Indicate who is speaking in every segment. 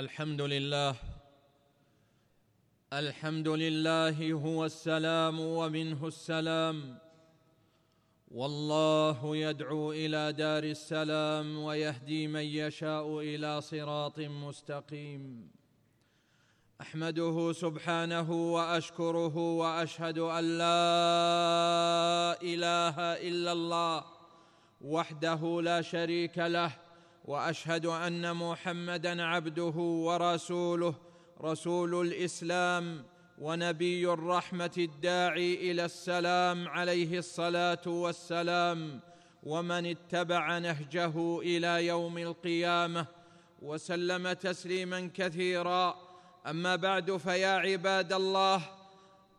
Speaker 1: الحمد لله. الحمد لله هو السلام ومنه السلام. والله يدعو إلى دار السلام ويهدي من يشاء إلى صراط مستقيم. أحمده سبحانه وأشكره وأشهد أن لا إله إلا الله وحده لا شريك له وأشهد أن محمدا عبده ورسوله رسول الإسلام ونبي الرحمة الداعي إلى السلام عليه الصلاة والسلام ومن اتبع نهجه إلى يوم القيامة وسلم تسليما كثيرا. أما بعد فيا عباد الله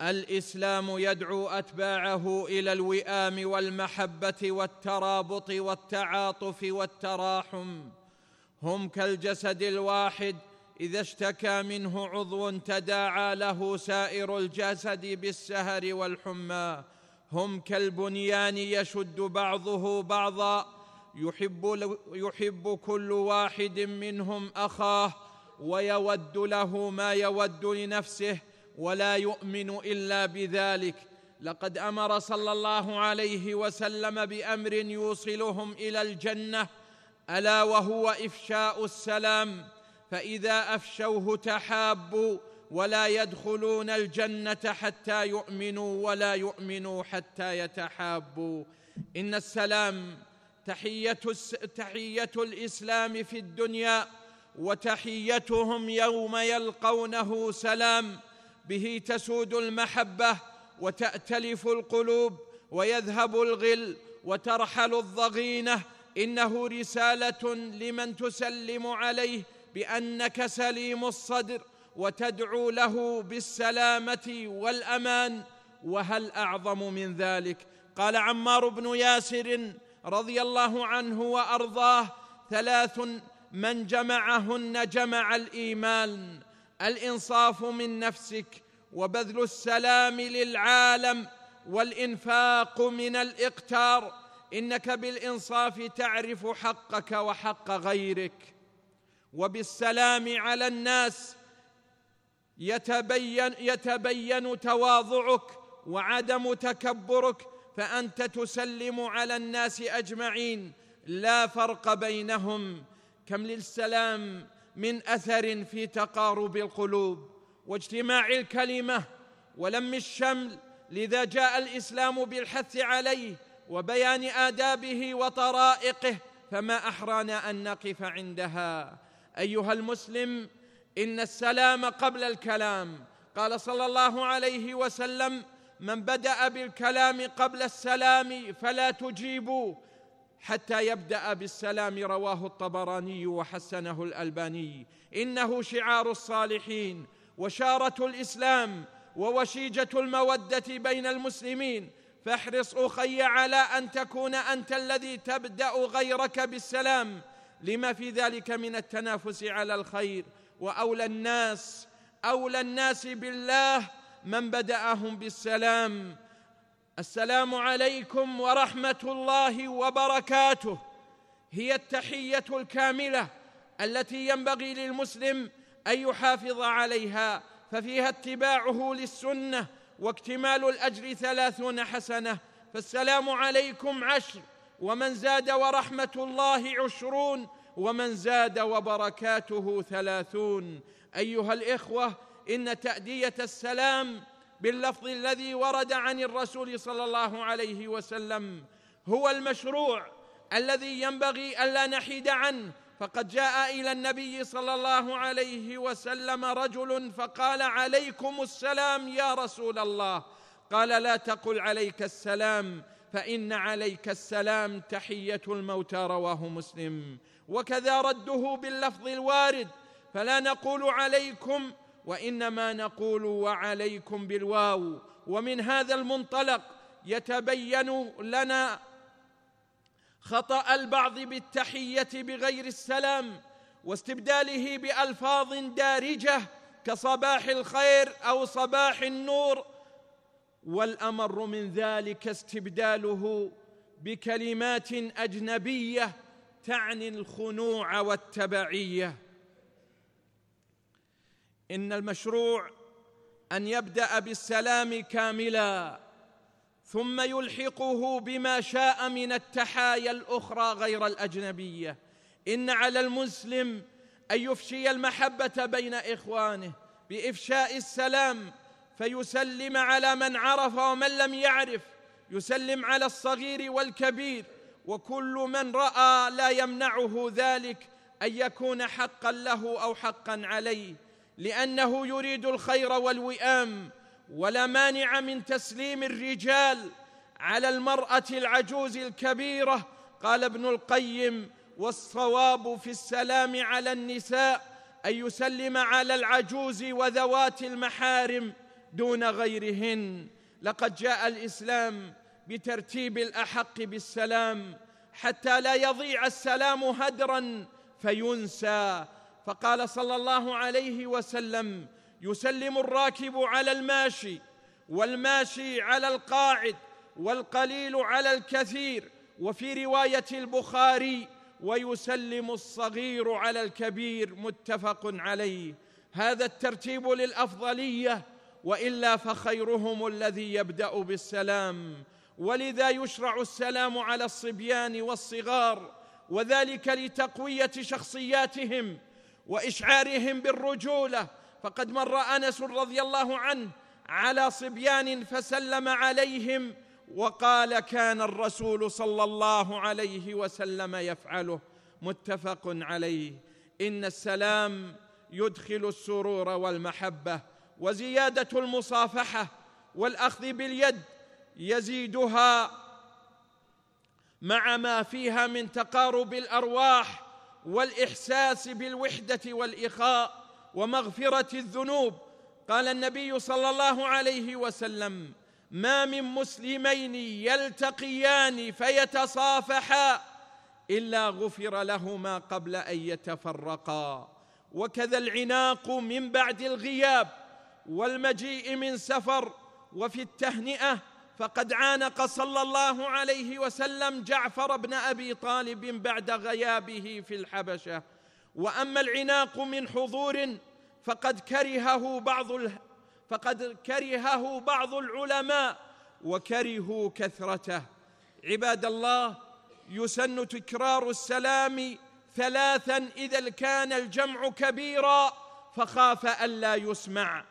Speaker 1: الإسلام يدعو أتباعه إلى الوئام والمحبة والترابط والتعاطف والتراحم. هم كالجسد الواحد إذا اشتكى منه عضو تداعى له سائر الجسد بالسهر والحمى. هم كالبنيان يشد بعضه بعضا يحب, يحب كل واحد منهم أخاه ويود له ما يود لنفسه ولا يؤمن إلا بذلك. لقد أمر صلى الله عليه وسلم بأمر يوصلهم إلى الجنة ألا وهو إفشاء السلام. فإذا أفشوه تحابوا ولا يدخلون الجنة حتى يؤمنوا ولا يؤمنوا حتى يتحابوا. إن السلام تحية تحية الإسلام في الدنيا وتحيتهم يوم يلقونه سلام. به تسود المحبة وتأتلف القلوب ويذهب الغل وترحل الضغينة. إنه رسالة لمن تسلم عليه بأنك سليم الصدر وتدعو له بالسلامة والأمان. وهل أعظم من ذلك؟ قال عمار بن ياسر رضي الله عنه وأرضاه ثلاث من جمعهن جمع الإيمان. الإنصاف من نفسك وبذل السلام للعالم والإنفاق من الإقتار. إنك بالإنصاف تعرف حقك وحق غيرك. وبالسلام على الناس يتبين يتبين تواضعك وعدم تكبرك فأنت تسلم على الناس أجمعين. لا فرق بينهم. كم للسلام من أثر في تقارب القلوب واجتماع الكلمة ولم الشمل لذا جاء الإسلام بالحث عليه وبيان آدابه وطرائقه فما أحرانا أن نقف عندها. أيها المسلم إن السلام قبل الكلام. قال صلى الله عليه وسلم من بدأ بالكلام قبل السلام فلا تجيبوا حتى يبدأ بالسلام رواه الطبراني وحسنه الألباني. إنه شعار الصالحين وشارة الإسلام ووشيجة المودة بين المسلمين. فاحرص أخي على أن تكون أنت الذي تبدأ غيرك بالسلام. لما في ذلك من التنافس على الخير وأولى الناس. أولى الناس بالله من بدأهم بالسلام. السلام عليكم ورحمة الله وبركاته. هي التحية الكاملة التي ينبغي للمسلم أن يحافظ عليها ففيها اتباعه للسنة واكتمال الأجر ثلاثون حسنة. فالسلام عليكم عشر ومن زاد ورحمة الله عشرون ومن زاد وبركاته ثلاثون. أيها الإخوة إن تأدية السلام باللفظ الذي ورد عن الرسول صلى الله عليه وسلم هو المشروع الذي ينبغي ألا نحيد عنه. فقد جاء إلى النبي صلى الله عليه وسلم رجل فقال عليكم السلام يا رسول الله. قال لا تقل عليك السلام فإن عليك السلام تحية الموتى رواه مسلم. وكذا رده باللفظ الوارد. فلا نقول عليكم وإنما نقول وعليكم بالواو. ومن هذا المنطلق يتبين لنا خطأ البعض بالتحية بغير السلام واستبداله بألفاظ دارجة كصباح الخير أو صباح النور. والأمر من ذلك استبداله بكلمات أجنبية تعني الخنوع والتبعية. إن المشروع أن يبدأ بالسلام كاملا ثم يلحقه بما شاء من التحايا الأخرى غير الأجنبية. إن على المسلم أن يفشي المحبة بين إخوانه بإفشاء السلام فيسلم على من عرف ومن لم يعرف يسلم على الصغير والكبير. وكل من رأى لا يمنعه ذلك أن يكون حقا له أو حقا عليه. لأنه يريد الخير والوئام ولا مانع من تسليم الرجال على المرأة العجوز الكبيرة. قال ابن القيم والصواب في السلام على النساء أن يسلم على العجوز وذوات المحارم دون غيرهن. لقد جاء الإسلام بترتيب الأحق بالسلام. حتى لا يضيع السلام هدرا فينسى. فقال صلى الله عليه وسلم يسلم الراكب على الماشي والماشي على القاعد والقليل على الكثير وفي رواية البخاري ويسلم الصغير على الكبير متفق عليه. هذا الترتيب للأفضلية وإلا فخيرهم الذي يبدأ بالسلام. ولذا يشرع السلام على الصبيان والصغار وذلك لتقوية شخصياتهم وإشعارهم بالرجولة. فقد مر أنس رضي الله عنه على صبيان فسلم عليهم وقال كان الرسول صلى الله عليه وسلم يفعله. متفق عليه. إن السلام يدخل السرور والمحبة وزيادة المصافحة والأخذ باليد يزيدها مع ما فيها من تقارب الأرواح والإحساس بالوحدة والإخاء ومغفرة الذنوب. قال النبي صلى الله عليه وسلم ما من مسلمين يلتقيان فيتصافحا إلا غفر لهما قبل أن يتفرقا. وكذا العناق من بعد الغياب والمجيء من سفر وفي التهنئة فقد عانق صلى الله عليه وسلم جعفر بن أبي طالب بعد غيابه في الحبشة. وأما العناق من حضور فقد كرهه بعض ال... فقد كرهه بعض العلماء وكرهوا كثرته. عباد الله يسن تكرار السلام ثلاثا إذا كان الجمع كبيرا فخاف الا يسمع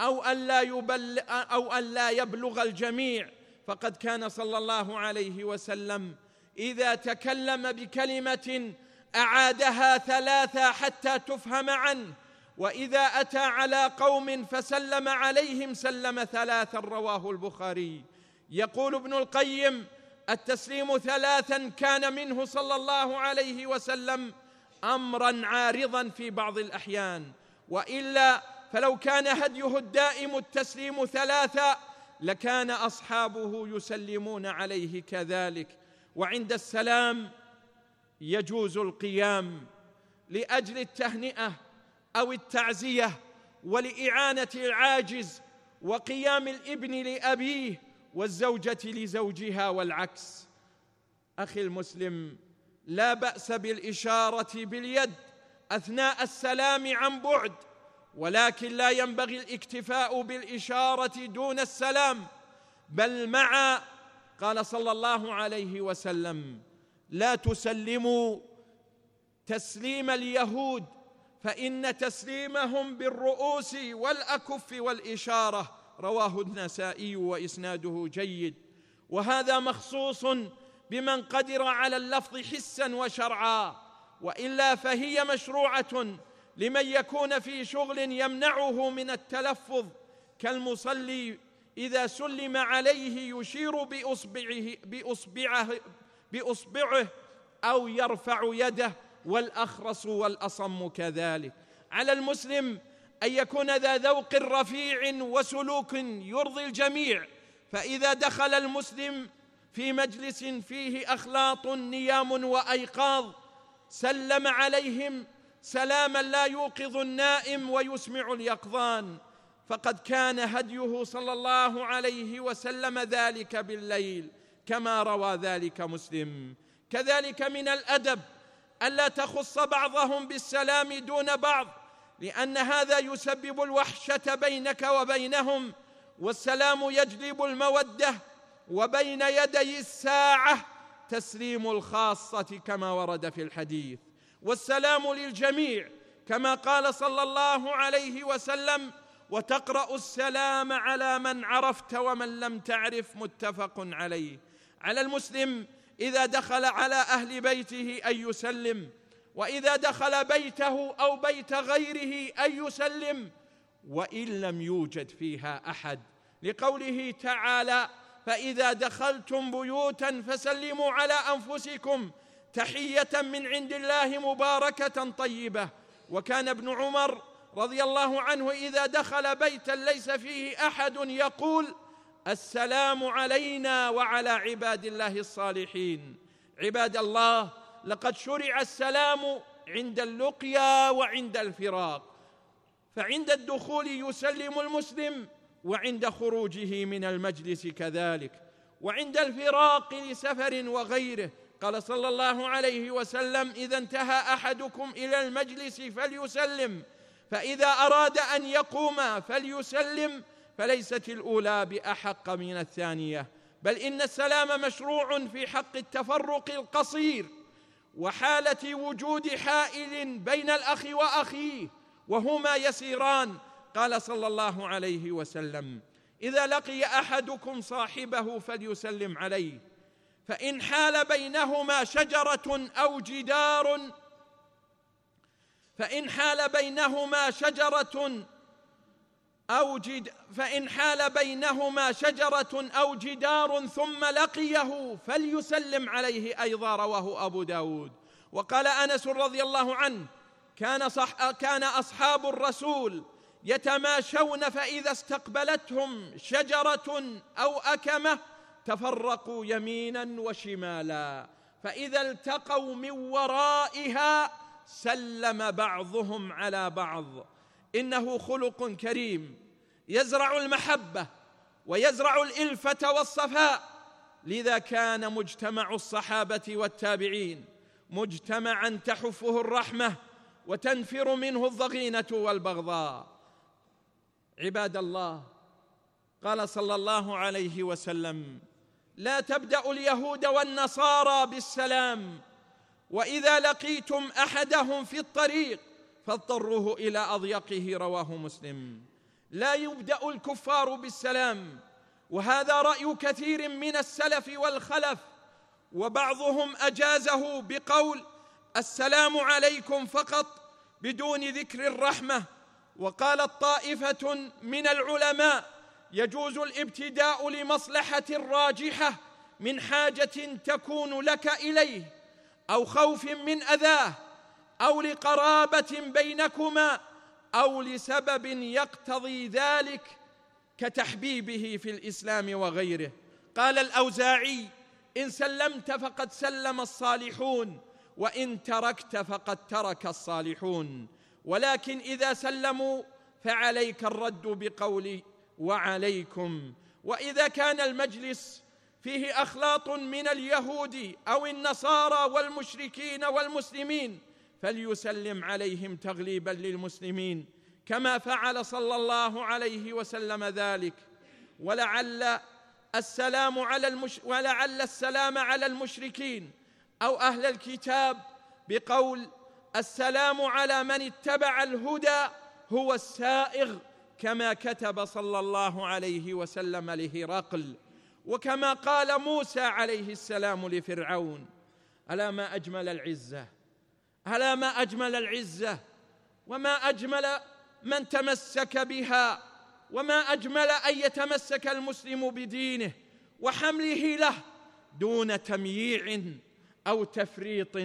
Speaker 1: أو الا يبل أو الا يبلغ الجميع. فقد كان صلى الله عليه وسلم إذا تكلم بكلمة أعادها ثلاثا حتى تفهم عنه وإذا أتى على قوم فسلم عليهم سلم ثلاثا رواه البخاري. يقول ابن القيم التسليم ثلاثا كان منه صلى الله عليه وسلم أمرا عارضا في بعض الأحيان وإلا فلو كان هديه الدائم التسليم ثلاثا لكان أصحابه يسلمون عليه كذلك وعند السلام يجوز القيام لأجل التهنئة أو التعزية ولإعانة العاجز وقيام الإبن لأبيه والزوجة لزوجها والعكس. أخي المسلم لا بأس بالإشارة باليد أثناء السلام عن بعد ولكن لا ينبغي الاكتفاء بالإشارة دون السلام بل مع قال صلى الله عليه وسلم لا تسلموا تسليم اليهود فإن تسليمهم بالرؤوس والأكف والإشارة رواه النسائي وإسناده جيد. وهذا مخصوص بمن قدر على اللفظ حسا وشرعا وإلا فهي مشروعة لمن يكون في شغل يمنعه من التلفظ كالمصلي إذا سلم عليه يشير بأصبعه بأصبعه بأصبعه أو يرفع يده والأخرس والأصم كذلك. على المسلم أن يكون ذا ذوق رفيع وسلوك يرضي الجميع فإذا دخل المسلم في مجلس فيه أخلاط نيام وأيقاظ سلم عليهم سلاما لا يوقظ النائم ويسمع اليقظان. فقد كان هديه صلى الله عليه وسلم ذلك بالليل كما روى ذلك مسلم. كذلك من الأدب الا تخص بعضهم بالسلام دون بعض لأن هذا يسبب الوحشة بينك وبينهم والسلام يجلب المودة وبين يدي الساعة تسليم الخاصة كما ورد في الحديث. والسلام للجميع كما قال صلى الله عليه وسلم وتقرأ السلام على من عرفت ومن لم تعرف متفق عليه. على المسلم إذا دخل على أهل بيته أن يسلم وإذا دخل بيته أو بيت غيره أن يسلم وإن لم يوجد فيها أحد. لقوله تعالى فإذا دخلتم بيوتا فسلموا على أنفسكم تحية من عند الله مباركة طيبة. وكان ابن عمر رضي الله عنه إذا دخل بيتا ليس فيه أحد يقول السلام علينا وعلى عباد الله الصالحين. عباد الله لقد شرع السلام عند اللقيا وعند الفراق. فعند الدخول يسلم المسلم وعند خروجه من المجلس كذلك. وعند الفراق لسفر وغيره قال صلى الله عليه وسلم إذا انتهى أحدكم إلى المجلس فليسلم فإذا أراد أن يقوم فليسلم فليست الأولى بأحق من الثانية بل إن السلام مشروع في حق التفرق القصير وحالة وجود حائل بين الأخ وأخيه وهما يسيران. قال صلى الله عليه وسلم إذا لقي أحدكم صاحبه فليسلم عليه. فإن حال بينهما شجرة أو جدار فإن حال بينهما شجرة أو جد فإن حال بينهما شجرة أو جدار ثم لقيه فليسلم عليه أيضا رواه أبو داود. وقال أنس رضي الله عنه كان, صح كان أصحاب الرسول يتماشون فإذا استقبلتهم شجرة أو أكمة تفرقوا يمينا وشمالا فإذا التقوا من ورائها سلم بعضهم على بعض. إنه خلق كريم يزرع المحبة ويزرع الإلفة والصفاء. لذا كان مجتمع الصحابة والتابعين مجتمعا تحفه الرحمة وتنفر منه الضغينة والبغضاء. عباد الله قال صلى الله عليه وسلم لا تبدأ اليهود والنصارى بالسلام. وإذا لقيتم أحدهم في الطريق فاضطروه إلى أضيقه رواه مسلم. لا يبدأ الكفار بالسلام. وهذا رأي كثير من السلف والخلف. وبعضهم أجازه بقول السلام عليكم فقط بدون ذكر الرحمة. وقالت طائفة من العلماء يجوز الابتداء لمصلحة راجحة من حاجة تكون لك إليه أو خوف من أذاه أو لقرابة بينكما أو لسبب يقتضي ذلك كتحبيبه في الإسلام وغيره. قال الأوزاعي إن سلمت فقد سلم الصالحون وإن تركت فقد ترك الصالحون. ولكن إذا سلموا فعليك الرد بقول وعليكم. وإذا كان المجلس فيه أخلاط من اليهود أو النصارى والمشركين والمسلمين فليسلم عليهم تغليبا للمسلمين كما فعل صلى الله عليه وسلم ذلك. ولعل السلام على المش ولعل السلام على المشركين أو أهل الكتاب بقول السلام على من اتبع الهدى هو السائغ كما كتب صلى الله عليه وسلم لهرقل وكما قال موسى عليه السلام لفرعون ألا ما أجمل العزة؟ على ما أجمل العزة؟ وما أجمل من تمسك بها؟ وما أجمل أن يتمسك المسلم بدينه وحمله له دون تمييع أو تفريط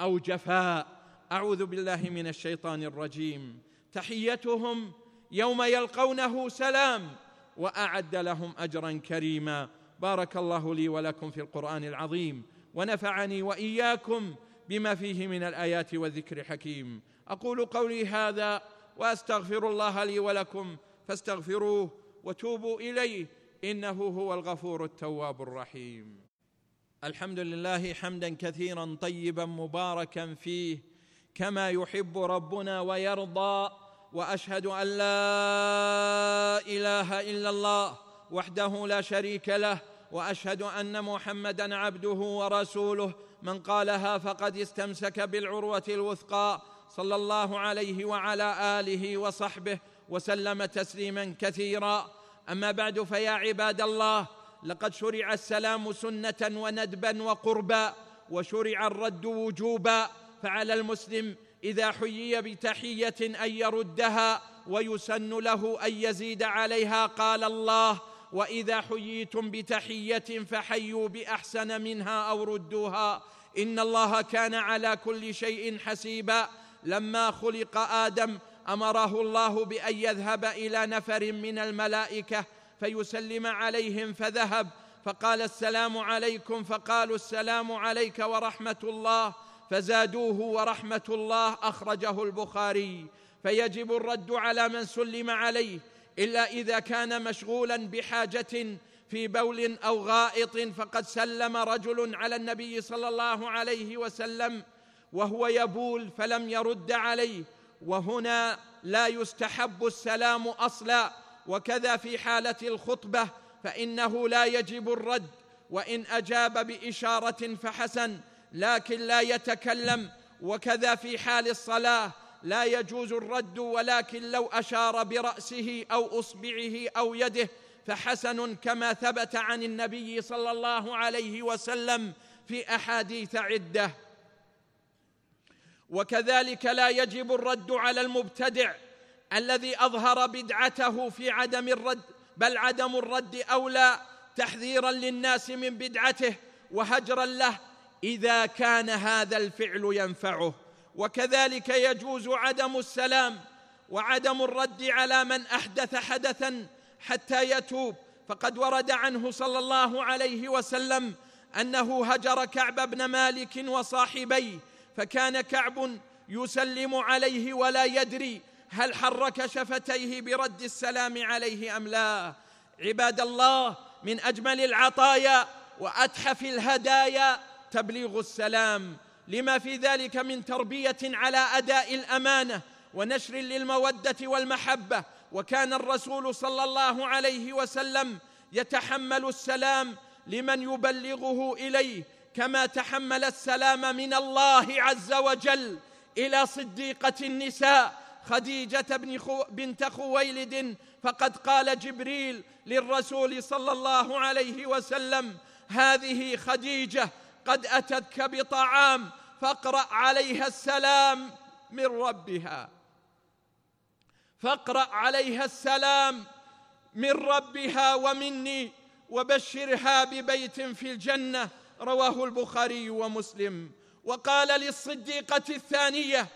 Speaker 1: أو جفاء؟ أعوذ بالله من الشيطان الرجيم. تحيتهم يوم يلقونه سلام وأعد لهم أجرا كريما. بارك الله لي ولكم في القرآن العظيم ونفعني وإياكم بما فيه من الآيات والذكر الحكيم أقول قولي هذا وأستغفر الله لي ولكم فاستغفروه وتوبوا إليه. إنه هو الغفور التواب الرحيم. الحمد لله حمدا كثيرا طيبا مباركا فيه كما يحب ربنا ويرضى. وأشهد أن لا إله إلا الله وحده لا شريك له وأشهد أن محمدا عبده ورسوله. من قالها فقد استمسك بالعروة الوثقى. صلى الله عليه وعلى آله وصحبه وسلم تسليما كثيرا. أما بعد فيا عباد الله لقد شرع السلام سنة وندبا وقربا وشرع الرد وجوبا. فعلى المسلم إذا حيي بتحية أن يردها ويسن له أن يزيد عليها قال الله وإذا حييتم بتحية فحيوا بأحسن منها أو ردوها. إن الله كان على كل شيء حسيبا. لما خلق آدم أمره الله بأن يذهب إلى نفر من الملائكة فيسلم عليهم فذهب فقال السلام عليكم فقالوا السلام عليك ورحمة الله. فزادوه ورحمة الله أخرجه البخاري فيجب الرد على من سلم عليه إلا إذا كان مشغولا بحاجة في بول أو غائط فقد سلم رجل على النبي صلى الله عليه وسلم وهو يبول فلم يرد عليه وهنا لا يستحب السلام أصلا وكذا في حالة الخطبة فإنه لا يجب الرد وإن أجاب بإشارة فحسن لكن لا يتكلم وكذا في حال الصلاة. لا يجوز الرد ولكن لو أشار برأسه أو أصبعه أو يده فحسن كما ثبت عن النبي صلى الله عليه وسلم في أحاديث عدة. وكذلك لا يجب الرد على المبتدع الذي أظهر بدعته في عدم الرد بل عدم الرد أولى تحذيرا للناس من بدعته وهجرا له إذا كان هذا الفعل ينفعه. وكذلك يجوز عدم السلام وعدم الرد على من أحدث حدثا حتى يتوب. فقد ورد عنه صلى الله عليه وسلم أنه هجر كعب بن مالك وصاحبيه فكان كعب يسلم عليه ولا يدري هل حرك شفتيه برد السلام عليه أم لا. عباد الله من أجمل العطايا وأتحف الهدايا تبليغ السلام لما في ذلك من تربية على أداء الأمانة ونشر للمودة والمحبة. وكان الرسول صلى الله عليه وسلم يتحمل السلام لمن يبلغه إليه كما تحمل السلام من الله عز وجل إلى صديقة النساء خديجة بن خو بنت خويلد. فقد قال جبريل للرسول صلى الله عليه وسلم هذه خديجة قد أتتك بطعام فاقرأ عليها السلام من ربها. فاقرأ عليها السلام من ربها ومني وبشرها ببيت في الجنة رواه البخاري ومسلم. وقال للصديقة الثانية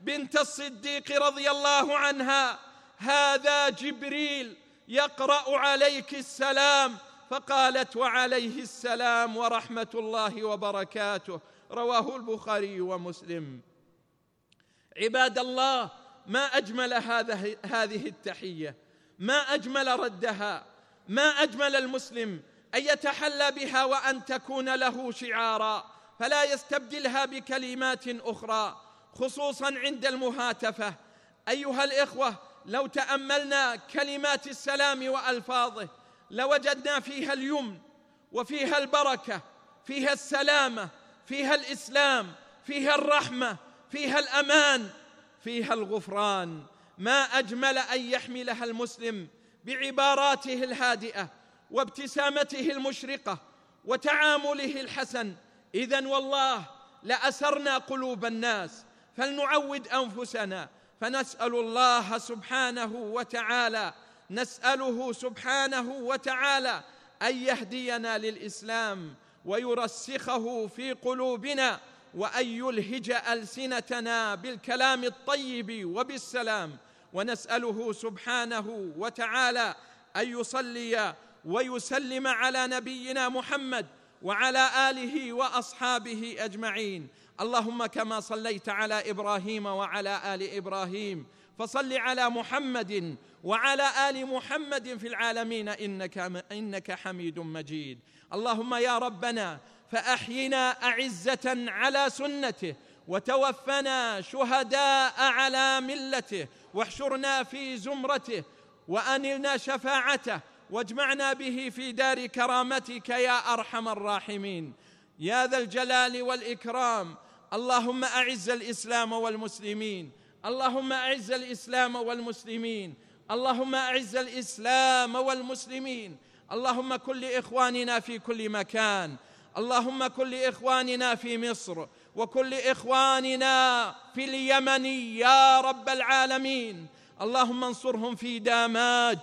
Speaker 1: بنت الصديق رضي الله عنها هذا جبريل يقرأ عليك السلام فقالت وعليه السلام ورحمة الله وبركاته. رواه البخاري ومسلم. عباد الله ما أجمل هذا هذه التحية ما أجمل ردها ما أجمل المسلم أن يتحلى بها وأن تكون له شعارا فلا يستبدلها بكلمات أخرى خصوصا عند المهاتفة. أيها الإخوة لو تأملنا كلمات السلام وألفاظه لوجدنا فيها اليمن وفيها البركة فيها السلامة فيها الإسلام فيها الرحمة فيها الأمان فيها الغفران. ما أجمل أن يحملها المسلم بعباراته الهادئة وابتسامته المشرقة وتعامله الحسن. اذا والله لأسرنا قلوب الناس فلنعود أنفسنا فنسأل الله سبحانه وتعالى نسأله سبحانه وتعالى أن يهدينا للإسلام ويرسخه في قلوبنا وأن يلهج ألسنتنا بالكلام الطيب وبالسلام. ونسأله سبحانه وتعالى أن يصلي ويسلم على نبينا محمد وعلى آله وأصحابه أجمعين. اللهم كما صليت على إبراهيم وعلى آل إبراهيم فصل على محمد وعلى آل محمد في العالمين إنك إنك حميد مجيد. اللهم يا ربنا فأحينا أعزة على سنته وتوفنا شهداء على ملته واحشرنا في زمرته وأنلنا شفاعته واجمعنا به في دار كرامتك يا أرحم الراحمين. يا ذا الجلال والإكرام. اللهم أعز الإسلام والمسلمين. اللهم أعز الإسلام والمسلمين. اللهم أعز الإسلام والمسلمين. اللهم كن لاخواننا في كل مكان. اللهم كن لاخواننا في مصر. وكن لاخواننا في اليمن. يا رب العالمين. اللهم انصرهم في داماج.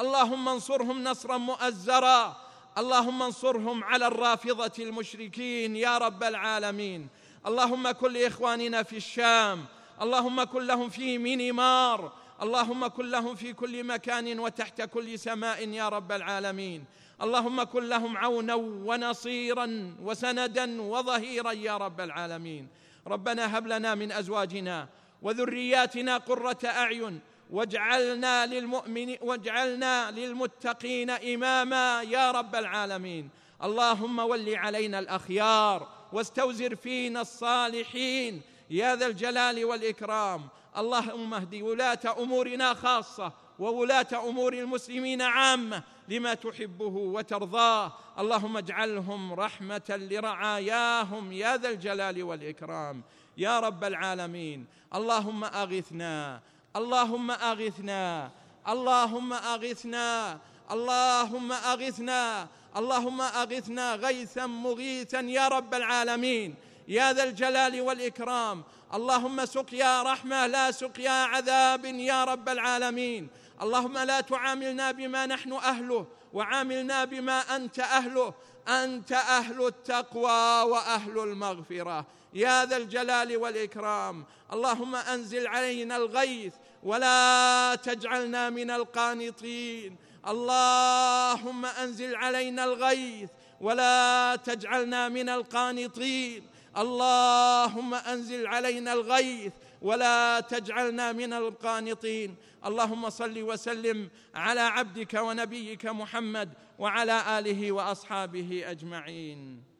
Speaker 1: اللهم انصرهم نصرا مؤزرا. اللهم انصرهم على الرافضة المشركين. يا رب العالمين. اللهم كن لاخواننا في الشام. اللهم كن لهم في مينمار اللهم كن لهم في كل مكان وتحت كل سماء يا رب العالمين. اللهم كن لهم عونا ونصيرا وسندا وظهيرا يا رب العالمين. ربنا هب لنا من أزواجنا وذرياتنا قرة أعين. واجعلنا للمؤمن واجعلنا للمتقين إماما يا رب العالمين. اللهم ول علينا الأخيار واستوزر فينا الصالحين. يا ذا الجلال والإكرام. اللهم اهد ولاة أمورنا خاصة وولاة أمور المسلمين عامة لما تحبه وترضاه. اللهم اجعلهم رحمة لرعاياهم يا ذا الجلال والإكرام. يا رب العالمين اللهم أغثنا اللهم أغثنا اللهم أغثنا اللهم أغثنا اللهم أغثنا غيثا مغيثا يا رب العالمين. يا ذا الجلال والإكرام. اللهم سقيا رحمة لا سقيا عذاب يا رب العالمين. اللهم لا تعاملنا بما نحن أهله وعاملنا بما أنت أهله. أنت أهل التقوى وأهل المغفرة. يا ذا الجلال والإكرام. اللهم أنزل علينا الغيث ولا تجعلنا من القانطين. اللهم أنزل علينا الغيث ولا تجعلنا من القانطين. اللهم أنزل علينا الغيث ولا تجعلنا من القانطين. اللهم صل وسلم على عبدك ونبيك محمد وعلى آله وأصحابه أجمعين.